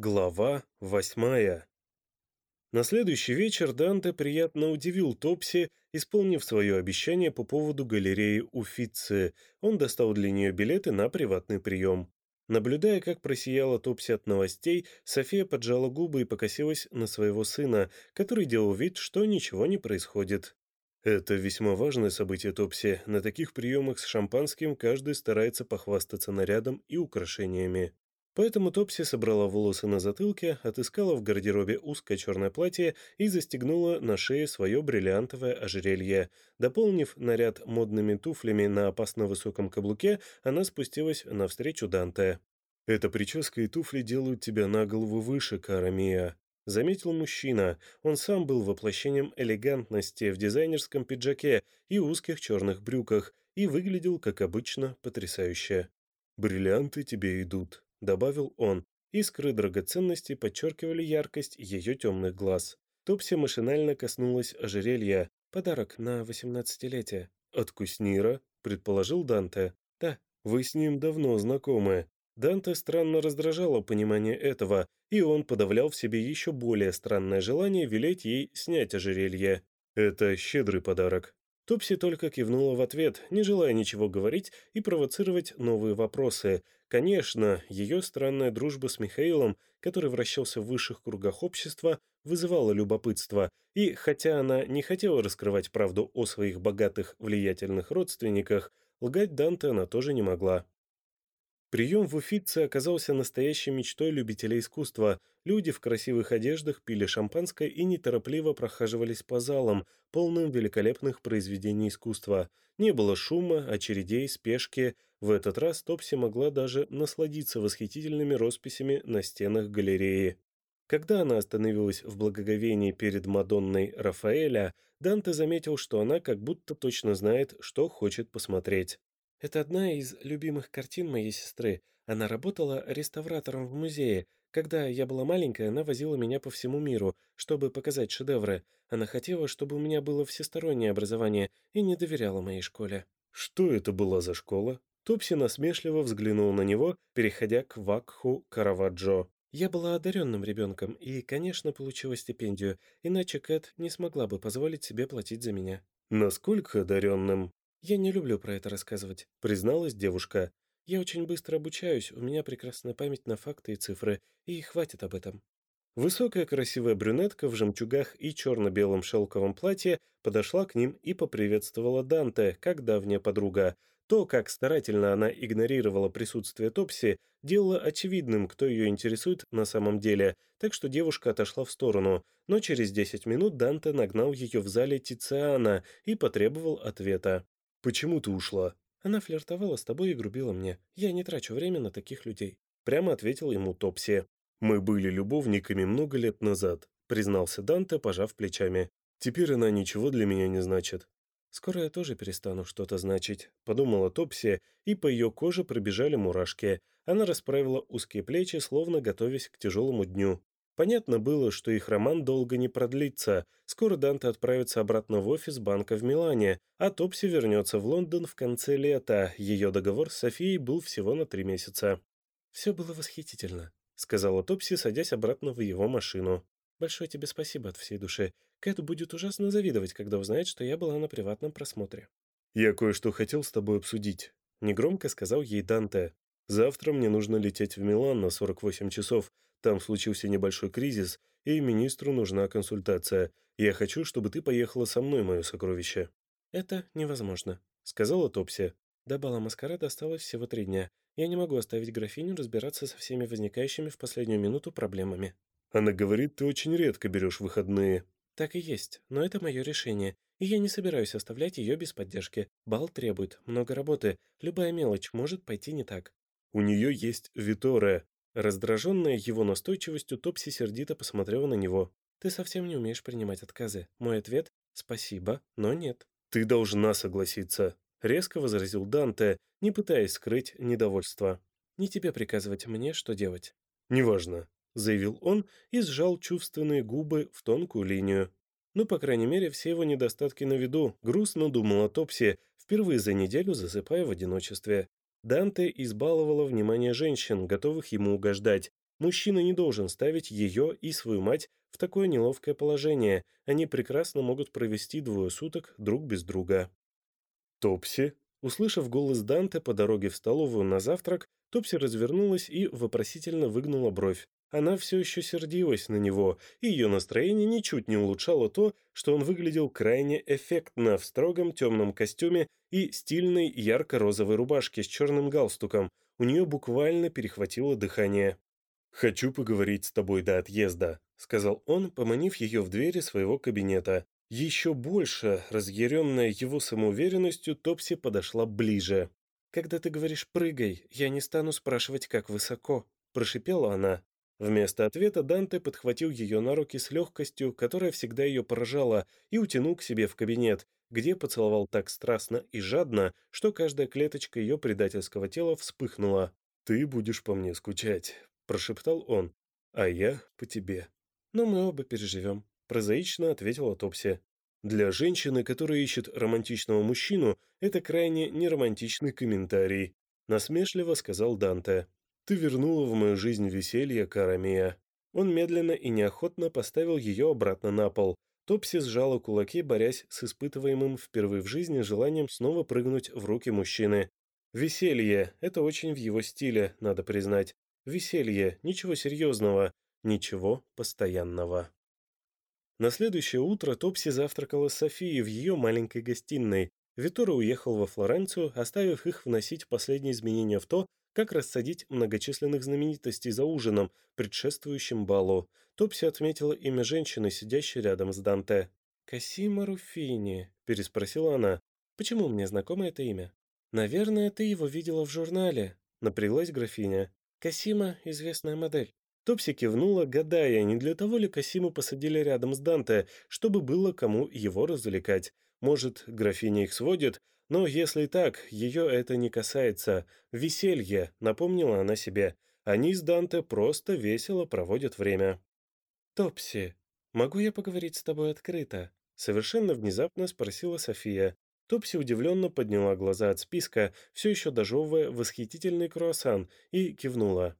Глава восьмая На следующий вечер Данте приятно удивил Топси, исполнив свое обещание по поводу галереи Уфицы. Он достал для нее билеты на приватный прием. Наблюдая, как просияла Топси от новостей, София поджала губы и покосилась на своего сына, который делал вид, что ничего не происходит. «Это весьма важное событие, Топси. На таких приемах с шампанским каждый старается похвастаться нарядом и украшениями. Поэтому Топси собрала волосы на затылке, отыскала в гардеробе узкое черное платье и застегнула на шее свое бриллиантовое ожерелье. Дополнив наряд модными туфлями на опасно высоком каблуке, она спустилась навстречу Данте. «Эта прическа и туфли делают тебя на голову выше, Карамия», — заметил мужчина. Он сам был воплощением элегантности в дизайнерском пиджаке и узких черных брюках и выглядел, как обычно, потрясающе. «Бриллианты тебе идут», — добавил он. Искры драгоценностей подчеркивали яркость ее темных глаз. Топси машинально коснулась ожерелья. Подарок на восемнадцатилетие. «От Куснира?» — предположил Данте. «Да, вы с ним давно знакомы». Данте странно раздражало понимание этого, и он подавлял в себе еще более странное желание велеть ей снять ожерелье. «Это щедрый подарок», Топси только кивнула в ответ, не желая ничего говорить и провоцировать новые вопросы. Конечно, ее странная дружба с Михаилом, который вращался в высших кругах общества, вызывала любопытство, и хотя она не хотела раскрывать правду о своих богатых, влиятельных родственниках, лгать Данте она тоже не могла. Прием в Уфице оказался настоящей мечтой любителей искусства. Люди в красивых одеждах пили шампанское и неторопливо прохаживались по залам, полным великолепных произведений искусства. Не было шума, очередей, спешки. В этот раз Топси могла даже насладиться восхитительными росписями на стенах галереи. Когда она остановилась в благоговении перед Мадонной Рафаэля, Данте заметил, что она как будто точно знает, что хочет посмотреть. Это одна из любимых картин моей сестры. Она работала реставратором в музее. Когда я была маленькая, она возила меня по всему миру, чтобы показать шедевры. Она хотела, чтобы у меня было всестороннее образование и не доверяла моей школе. Что это была за школа? Топси насмешливо взглянул на него, переходя к Вакху Караваджо. Я была одаренным ребенком и, конечно, получила стипендию, иначе Кэт не смогла бы позволить себе платить за меня. Насколько одаренным? «Я не люблю про это рассказывать», — призналась девушка. «Я очень быстро обучаюсь, у меня прекрасная память на факты и цифры, и хватит об этом». Высокая красивая брюнетка в жемчугах и черно-белом шелковом платье подошла к ним и поприветствовала Данте, как давняя подруга. То, как старательно она игнорировала присутствие Топси, делало очевидным, кто ее интересует на самом деле, так что девушка отошла в сторону, но через 10 минут Данте нагнал ее в зале Тициана и потребовал ответа. «Почему ты ушла?» «Она флиртовала с тобой и грубила мне. Я не трачу время на таких людей», — прямо ответил ему Топси. «Мы были любовниками много лет назад», — признался Данте, пожав плечами. «Теперь она ничего для меня не значит». «Скоро я тоже перестану что-то значить», — подумала Топси, и по ее коже пробежали мурашки. Она расправила узкие плечи, словно готовясь к тяжелому дню. Понятно было, что их роман долго не продлится. Скоро Данте отправится обратно в офис банка в Милане, а Топси вернется в Лондон в конце лета. Ее договор с Софией был всего на три месяца. «Все было восхитительно», — сказала Топси, садясь обратно в его машину. «Большое тебе спасибо от всей души. Кэт будет ужасно завидовать, когда узнает, что я была на приватном просмотре». «Я кое-что хотел с тобой обсудить», — негромко сказал ей Данте. «Завтра мне нужно лететь в Милан на 48 часов, там случился небольшой кризис, и министру нужна консультация. Я хочу, чтобы ты поехала со мной, мое сокровище». «Это невозможно», — сказала Топси. До бала маскарада осталось всего три дня. Я не могу оставить графиню разбираться со всеми возникающими в последнюю минуту проблемами. Она говорит, ты очень редко берешь выходные. Так и есть, но это мое решение, и я не собираюсь оставлять ее без поддержки. Бал требует много работы, любая мелочь может пойти не так. У нее есть Виторе, Раздраженная его настойчивостью, Топси сердито посмотрела на него. «Ты совсем не умеешь принимать отказы. Мой ответ — спасибо, но нет». «Ты должна согласиться», — резко возразил Данте, не пытаясь скрыть недовольство. «Не тебе приказывать мне, что делать». «Неважно», — заявил он и сжал чувственные губы в тонкую линию. Ну, по крайней мере, все его недостатки на виду, грустно думала Топси, впервые за неделю засыпая в одиночестве. Данте избаловала внимание женщин, готовых ему угождать. Мужчина не должен ставить ее и свою мать в такое неловкое положение. Они прекрасно могут провести двое суток друг без друга. Топси, услышав голос Данте по дороге в столовую на завтрак, Топси развернулась и вопросительно выгнула бровь. Она все еще сердилась на него, и ее настроение ничуть не улучшало то, что он выглядел крайне эффектно в строгом темном костюме и стильной ярко-розовой рубашке с черным галстуком. У нее буквально перехватило дыхание. «Хочу поговорить с тобой до отъезда», — сказал он, поманив ее в двери своего кабинета. Еще больше, разъяренная его самоуверенностью, Топси подошла ближе. «Когда ты говоришь «прыгай», я не стану спрашивать, как высоко», — прошипела она. Вместо ответа Данте подхватил ее на руки с легкостью, которая всегда ее поражала, и утянул к себе в кабинет, где поцеловал так страстно и жадно, что каждая клеточка ее предательского тела вспыхнула. «Ты будешь по мне скучать», — прошептал он, — «а я по тебе». «Но мы оба переживем», — прозаично ответила Топси. Для женщины, которая ищет романтичного мужчину, это крайне неромантичный комментарий, насмешливо сказал Данте. «Ты вернула в мою жизнь веселье, Карамия». Он медленно и неохотно поставил ее обратно на пол. Топси сжала кулаки, борясь с испытываемым впервые в жизни желанием снова прыгнуть в руки мужчины. Веселье — это очень в его стиле, надо признать. Веселье, ничего серьезного, ничего постоянного. На следующее утро Топси завтракала с Софией в ее маленькой гостиной. Витора уехал во Флоренцию, оставив их вносить последние изменения в то, как рассадить многочисленных знаменитостей за ужином, предшествующим балу. Топси отметила имя женщины, сидящей рядом с Данте. «Кассима Руфини», — переспросила она. «Почему мне знакомо это имя?» «Наверное, ты его видела в журнале», — напряглась графиня. «Кассима — известная модель». Топси кивнула, гадая, не для того ли Касиму посадили рядом с Данте, чтобы было кому его развлекать. Может, графиня их сводит, но если так, ее это не касается. Веселье, напомнила она себе. Они с Данте просто весело проводят время. «Топси, могу я поговорить с тобой открыто?» Совершенно внезапно спросила София. Топси удивленно подняла глаза от списка, все еще дожевывая восхитительный круассан, и кивнула.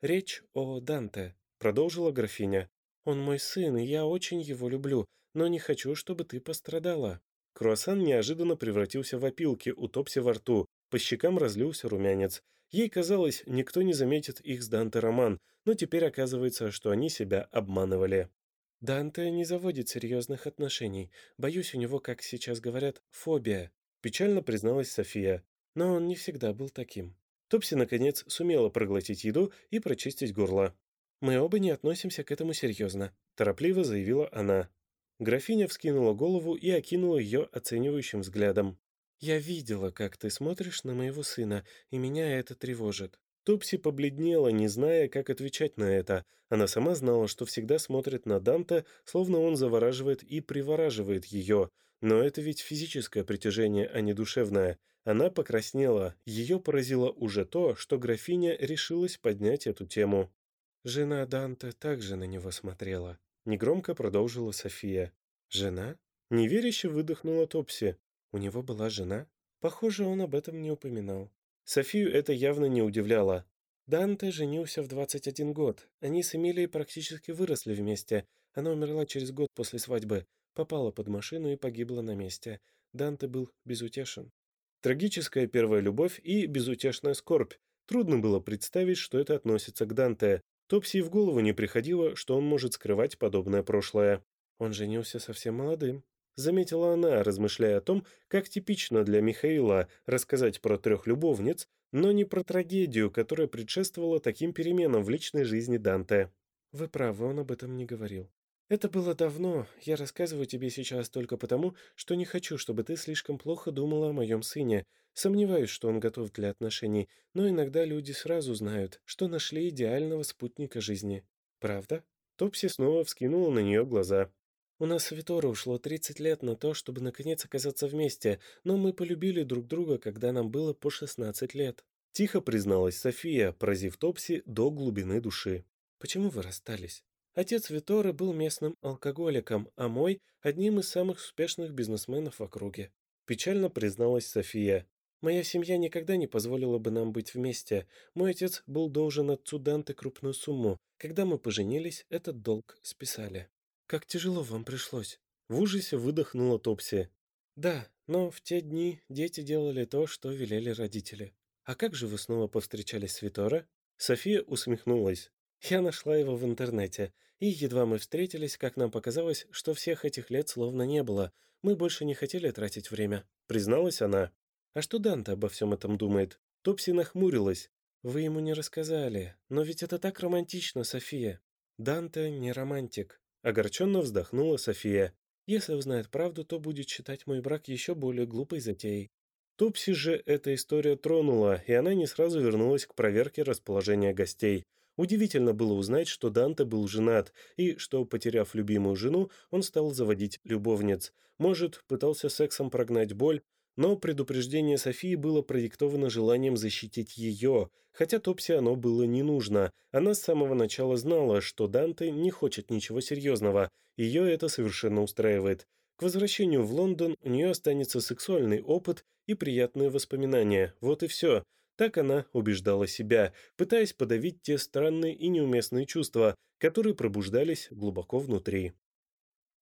«Речь о Данте», — продолжила графиня. «Он мой сын, и я очень его люблю, но не хочу, чтобы ты пострадала». Круассан неожиданно превратился в опилки у Топси во рту, по щекам разлился румянец. Ей казалось, никто не заметит их с Данте роман, но теперь оказывается, что они себя обманывали. «Данте не заводит серьезных отношений. Боюсь, у него, как сейчас говорят, фобия», — печально призналась София. «Но он не всегда был таким». Топси, наконец, сумела проглотить еду и прочистить горло. «Мы оба не относимся к этому серьезно», — торопливо заявила она. Графиня вскинула голову и окинула ее оценивающим взглядом. «Я видела, как ты смотришь на моего сына, и меня это тревожит». Топси побледнела, не зная, как отвечать на это. Она сама знала, что всегда смотрит на Данте, словно он завораживает и привораживает ее. Но это ведь физическое притяжение, а не душевное. Она покраснела. Ее поразило уже то, что графиня решилась поднять эту тему. Жена Данте также на него смотрела. Негромко продолжила София. «Жена?» Неверяще выдохнула Топси. У него была жена? Похоже, он об этом не упоминал. Софию это явно не удивляло. Данте женился в 21 год. Они с Эмилией практически выросли вместе. Она умерла через год после свадьбы, попала под машину и погибла на месте. Данте был безутешен. Трагическая первая любовь и безутешная скорбь. Трудно было представить, что это относится к Данте. Топси в голову не приходило, что он может скрывать подобное прошлое. Он женился совсем молодым. Заметила она, размышляя о том, как типично для Михаила рассказать про трех любовниц, но не про трагедию, которая предшествовала таким переменам в личной жизни Данте. «Вы правы, он об этом не говорил. Это было давно, я рассказываю тебе сейчас только потому, что не хочу, чтобы ты слишком плохо думала о моем сыне. Сомневаюсь, что он готов для отношений, но иногда люди сразу знают, что нашли идеального спутника жизни. Правда? Топси снова вскинула на нее глаза. У нас с Витора ушло 30 лет на то, чтобы наконец оказаться вместе, но мы полюбили друг друга, когда нам было по 16 лет. Тихо призналась София, поразив Топси до глубины души. Почему вы расстались? Отец Виторы был местным алкоголиком, а мой – одним из самых успешных бизнесменов в округе. Печально призналась София. Моя семья никогда не позволила бы нам быть вместе. Мой отец был должен отцу Данте крупную сумму. Когда мы поженились, этот долг списали. Как тяжело вам пришлось. В ужасе выдохнула Топси. Да, но в те дни дети делали то, что велели родители. А как же вы снова повстречались с Витора? София усмехнулась. Я нашла его в интернете, и едва мы встретились, как нам показалось, что всех этих лет словно не было. Мы больше не хотели тратить время, призналась она. А что Данте обо всем этом думает? Топси нахмурилась. Вы ему не рассказали, но ведь это так романтично, София. Данте не романтик. Огорченно вздохнула София. Если узнает правду, то будет считать мой брак еще более глупой затеей. Топси же эта история тронула, и она не сразу вернулась к проверке расположения гостей. Удивительно было узнать, что Данте был женат, и что, потеряв любимую жену, он стал заводить любовниц. Может, пытался сексом прогнать боль, но предупреждение Софии было продиктовано желанием защитить ее, хотя Топси оно было не нужно. Она с самого начала знала, что Данте не хочет ничего серьезного, ее это совершенно устраивает. К возвращению в Лондон у нее останется сексуальный опыт и приятные воспоминания. Вот и все. Так она убеждала себя, пытаясь подавить те странные и неуместные чувства, которые пробуждались глубоко внутри.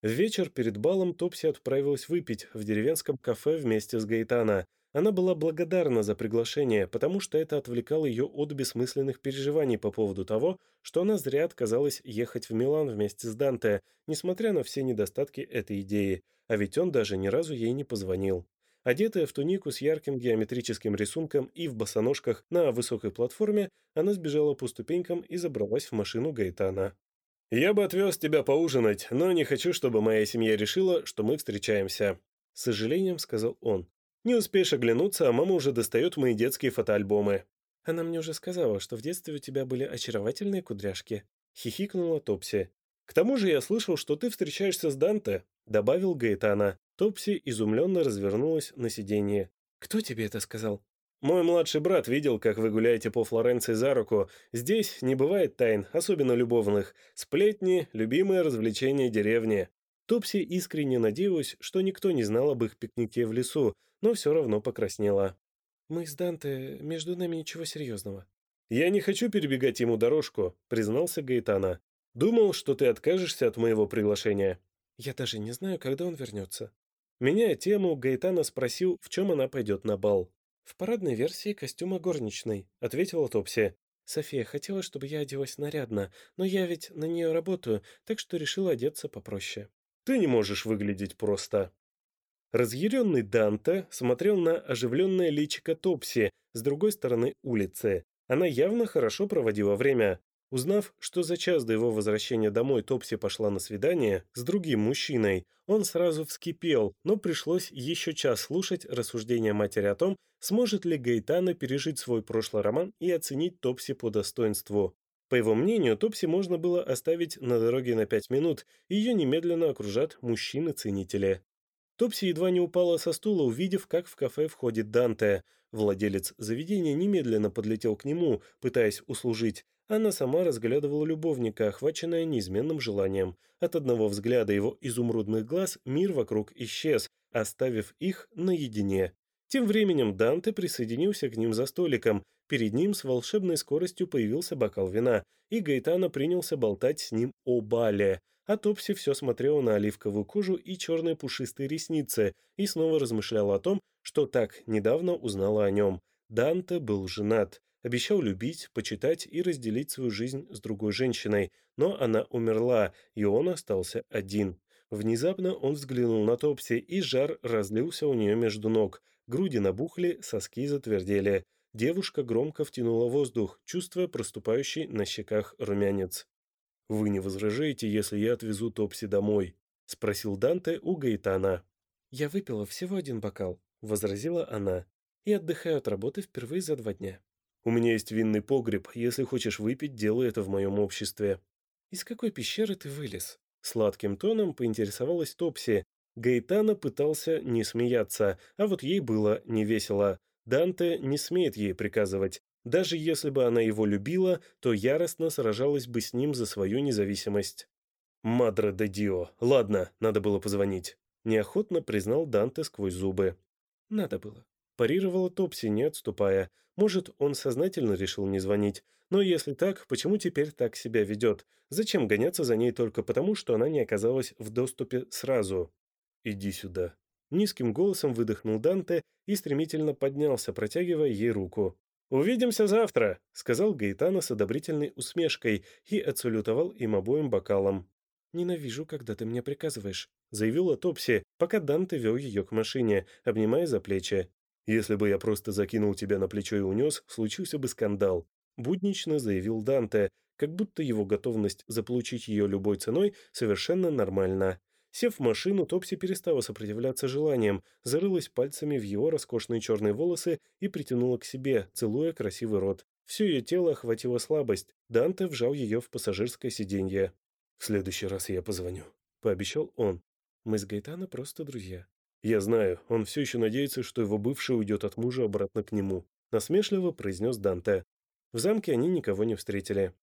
В вечер перед балом Топси отправилась выпить в деревенском кафе вместе с Гаэтана. Она была благодарна за приглашение, потому что это отвлекало ее от бессмысленных переживаний по поводу того, что она зря отказалась ехать в Милан вместе с Данте, несмотря на все недостатки этой идеи, а ведь он даже ни разу ей не позвонил. Одетая в тунику с ярким геометрическим рисунком и в босоножках на высокой платформе, она сбежала по ступенькам и забралась в машину Гаэтана. «Я бы отвез тебя поужинать, но не хочу, чтобы моя семья решила, что мы встречаемся», — с сожалением сказал он. «Не успеешь оглянуться, а мама уже достает мои детские фотоальбомы». «Она мне уже сказала, что в детстве у тебя были очаровательные кудряшки», — хихикнула Топси. «К тому же я слышал, что ты встречаешься с Данте», — добавил Гаэтана. Топси изумленно развернулась на сиденье. «Кто тебе это сказал?» «Мой младший брат видел, как вы гуляете по Флоренции за руку. Здесь не бывает тайн, особенно любовных. Сплетни – любимое развлечение деревни». Топси искренне надеялась, что никто не знал об их пикнике в лесу, но все равно покраснела. «Мы с Данте, между нами ничего серьезного». «Я не хочу перебегать ему дорожку», – признался Гаэтана. «Думал, что ты откажешься от моего приглашения». «Я даже не знаю, когда он вернется». Меняя тему, Гаэтана спросил, в чем она пойдет на бал. «В парадной версии костюма горничной», — ответила Топси. «София хотела, чтобы я оделась нарядно, но я ведь на нее работаю, так что решила одеться попроще». «Ты не можешь выглядеть просто». Разъяренный Данте смотрел на оживленное личико Топси с другой стороны улицы. Она явно хорошо проводила время. Узнав, что за час до его возвращения домой Топси пошла на свидание с другим мужчиной, он сразу вскипел, но пришлось еще час слушать рассуждения матери о том, сможет ли Гаэтана пережить свой прошлый роман и оценить Топси по достоинству. По его мнению, Топси можно было оставить на дороге на пять минут, и ее немедленно окружат мужчины-ценители. Топси едва не упала со стула, увидев, как в кафе входит Данте. Владелец заведения немедленно подлетел к нему, пытаясь услужить, она сама разглядывала любовника, охваченная неизменным желанием. От одного взгляда его изумрудных глаз мир вокруг исчез, оставив их наедине. Тем временем Данте присоединился к ним за столиком. Перед ним с волшебной скоростью появился бокал вина, и Гаэтана принялся болтать с ним о бале. А Топси все смотрела на оливковую кожу и черные пушистые ресницы и снова размышляла о том, что так недавно узнала о нем. Данте был женат. Обещал любить, почитать и разделить свою жизнь с другой женщиной, но она умерла, и он остался один. Внезапно он взглянул на Топси, и жар разлился у нее между ног. Груди набухли, соски затвердели. Девушка громко втянула воздух, чувствуя проступающий на щеках румянец. «Вы не возражаете, если я отвезу Топси домой?» — спросил Данте у Гаитана. «Я выпила всего один бокал», — возразила она, — «и отдыхаю от работы впервые за два дня». У меня есть винный погреб. Если хочешь выпить, делай это в моем обществе». «Из какой пещеры ты вылез?» Сладким тоном поинтересовалась Топси. Гаэтана пытался не смеяться, а вот ей было невесело. Данте не смеет ей приказывать. Даже если бы она его любила, то яростно сражалась бы с ним за свою независимость. «Мадре де Дио. Ладно, надо было позвонить». Неохотно признал Данте сквозь зубы. «Надо было», парировала Топси, не отступая. Может, он сознательно решил не звонить. Но если так, почему теперь так себя ведет? Зачем гоняться за ней только потому, что она не оказалась в доступе сразу? «Иди сюда». Низким голосом выдохнул Данте и стремительно поднялся, протягивая ей руку. «Увидимся завтра», — сказал Гаэтана с одобрительной усмешкой и отсалютовал им обоим бокалом. «Ненавижу, когда ты мне приказываешь», — заявила Топси, пока Данте вел ее к машине, обнимая за плечи. «Если бы я просто закинул тебя на плечо и унес, случился бы скандал», — буднично заявил Данте, как будто его готовность заполучить ее любой ценой совершенно нормальна. Сев в машину, Топси перестала сопротивляться желаниям, зарылась пальцами в его роскошные черные волосы и притянула к себе, целуя красивый рот. Все ее тело охватила слабость. Данте вжал ее в пассажирское сиденье. «В следующий раз я позвоню», — пообещал он. «Мы с Гайтано просто друзья». «Я знаю, он все еще надеется, что его бывший уйдет от мужа обратно к нему», — насмешливо произнес Данте. В замке они никого не встретили.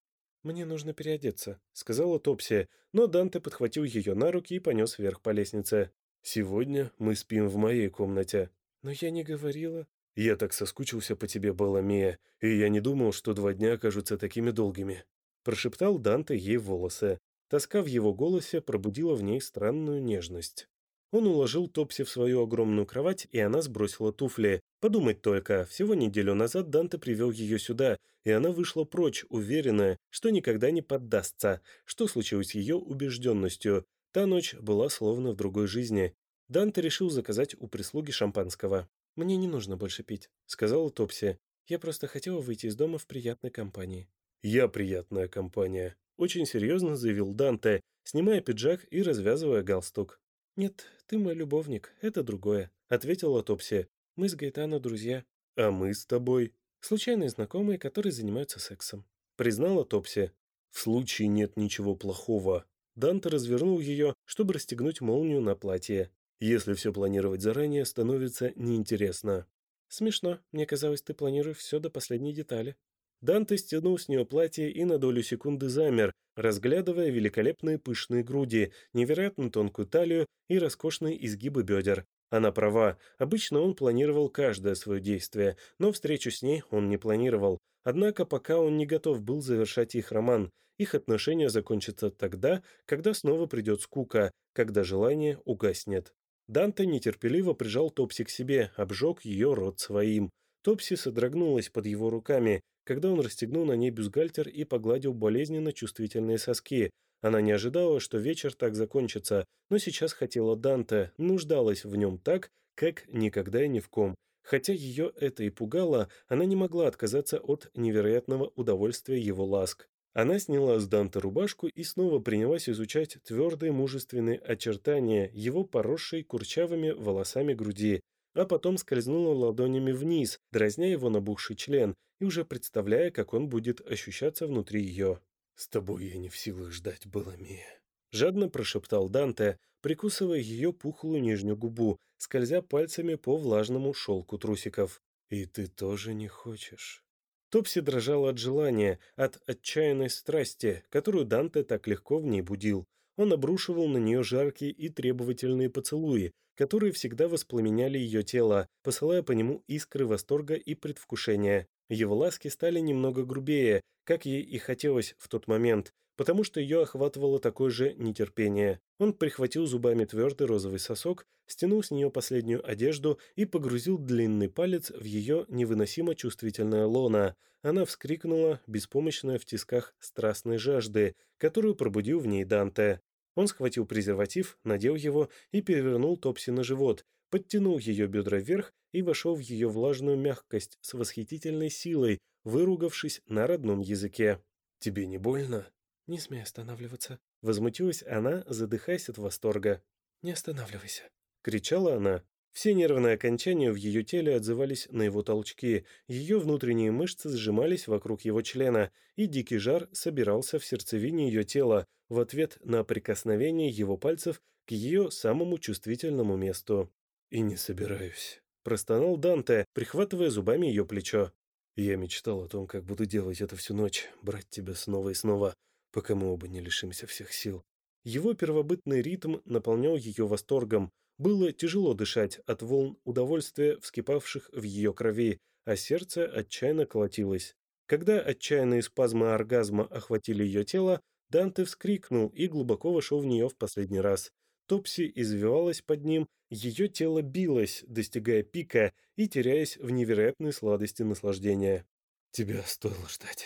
«Мне нужно переодеться», — сказала Топси, но Данте подхватил ее на руки и понес вверх по лестнице. «Сегодня мы спим в моей комнате». «Но я не говорила». «Я так соскучился по тебе, Баламия, и я не думал, что два дня окажутся такими долгими», — прошептал Данте ей волосы. Тоска в его голосе пробудила в ней странную нежность. Он уложил Топси в свою огромную кровать, и она сбросила туфли. Подумать только, всего неделю назад Данте привел ее сюда, и она вышла прочь, уверенная, что никогда не поддастся. Что случилось с ее убежденностью? Та ночь была словно в другой жизни. Данте решил заказать у прислуги шампанского. «Мне не нужно больше пить», — сказала Топси. «Я просто хотела выйти из дома в приятной компании». «Я приятная компания», — очень серьезно заявил Данте, снимая пиджак и развязывая галстук. «Нет, ты мой любовник, это другое», — ответила Топси. «Мы с Гайтано друзья». «А мы с тобой?» «Случайные знакомые, которые занимаются сексом», — признала Топси. «В случае нет ничего плохого». Данте развернул ее, чтобы расстегнуть молнию на платье. «Если все планировать заранее, становится неинтересно». «Смешно. Мне казалось, ты планируешь все до последней детали». Данте стянул с нее платье и на долю секунды замер, разглядывая великолепные пышные груди, невероятно тонкую талию и роскошные изгибы бедер. Она права, обычно он планировал каждое свое действие, но встречу с ней он не планировал. Однако пока он не готов был завершать их роман, их отношения закончатся тогда, когда снова придет скука, когда желание угаснет. Данте нетерпеливо прижал Топси к себе, обжег ее рот своим. Топси содрогнулась под его руками, когда он расстегнул на ней бюстгальтер и погладил болезненно чувствительные соски. Она не ожидала, что вечер так закончится, но сейчас хотела Данте, нуждалась в нем так, как никогда и ни в ком. Хотя ее это и пугало, она не могла отказаться от невероятного удовольствия его ласк. Она сняла с Данте рубашку и снова принялась изучать твердые мужественные очертания его поросшей курчавыми волосами груди, а потом скользнула ладонями вниз, дразня его набухший член, и уже представляя, как он будет ощущаться внутри ее. «С тобой я не в силах ждать, Баламия», — жадно прошептал Данте, прикусывая ее пухлую нижнюю губу, скользя пальцами по влажному шелку трусиков. «И ты тоже не хочешь?» Топси дрожала от желания, от отчаянной страсти, которую Данте так легко в ней будил. Он обрушивал на нее жаркие и требовательные поцелуи, которые всегда воспламеняли ее тело, посылая по нему искры восторга и предвкушения. Его ласки стали немного грубее, как ей и хотелось в тот момент, потому что ее охватывало такое же нетерпение. Он прихватил зубами твердый розовый сосок, стянул с нее последнюю одежду и погрузил длинный палец в ее невыносимо чувствительное лоно. Она вскрикнула, беспомощная в тисках страстной жажды, которую пробудил в ней Данте. Он схватил презерватив, надел его и перевернул Топси на живот, подтянул ее бедра вверх и вошел в ее влажную мягкость с восхитительной силой, выругавшись на родном языке. «Тебе не больно?» «Не смей останавливаться», — возмутилась она, задыхаясь от восторга. «Не останавливайся», — кричала она. Все нервные окончания в ее теле отзывались на его толчки, ее внутренние мышцы сжимались вокруг его члена, и дикий жар собирался в сердцевине ее тела в ответ на прикосновение его пальцев к ее самому чувствительному месту. «И не собираюсь», — простонал Данте, прихватывая зубами ее плечо. «Я мечтал о том, как буду делать это всю ночь, брать тебя снова и снова, пока мы оба не лишимся всех сил». Его первобытный ритм наполнял ее восторгом, Было тяжело дышать от волн удовольствия, вскипавших в ее крови, а сердце отчаянно колотилось. Когда отчаянные спазмы оргазма охватили ее тело, Данте вскрикнул и глубоко вошел в нее в последний раз. Топси извивалась под ним, ее тело билось, достигая пика и теряясь в невероятной сладости наслаждения. «Тебя стоило ждать».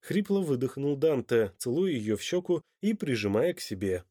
Хрипло выдохнул Данте, целуя ее в щеку и прижимая к себе.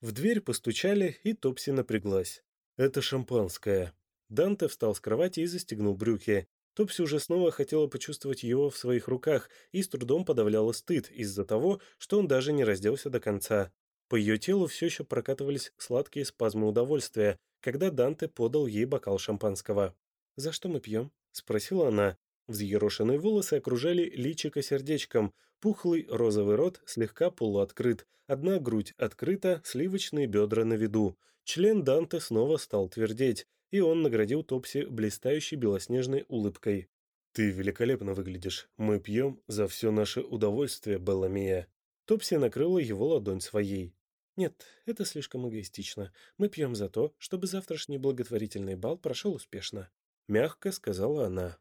В дверь постучали, и Топси напряглась. «Это шампанское». Данте встал с кровати и застегнул брюки. Топси уже снова хотела почувствовать его в своих руках и с трудом подавляла стыд из-за того, что он даже не разделся до конца. По ее телу все еще прокатывались сладкие спазмы удовольствия, когда Данте подал ей бокал шампанского. «За что мы пьем?» — спросила она. Взъерошенные волосы окружали личико сердечком, пухлый розовый рот слегка полуоткрыт, одна грудь открыта, сливочные бедра на виду. Член Данте снова стал твердеть, и он наградил Топси блистающей белоснежной улыбкой. «Ты великолепно выглядишь. Мы пьем за все наше удовольствие, Белламия». Топси накрыла его ладонь своей. «Нет, это слишком эгоистично. Мы пьем за то, чтобы завтрашний благотворительный бал прошел успешно», — мягко сказала она.